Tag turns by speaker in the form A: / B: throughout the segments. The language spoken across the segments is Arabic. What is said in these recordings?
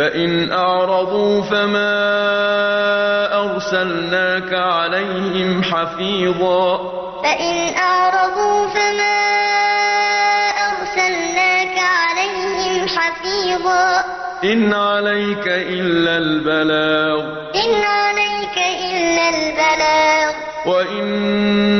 A: فإن أعرضوا فما أرسلناك عليهم حفيظا.
B: فإن أعرضوا فما أرسلناك عليهم حفيظا.
A: إن عليك إلا البلاغ.
B: إن عليك إلا البلاغ.
A: وإنا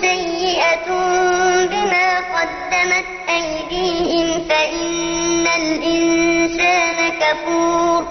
B: سيئة بما قدمت أيديهم فإن الإنسان كفور.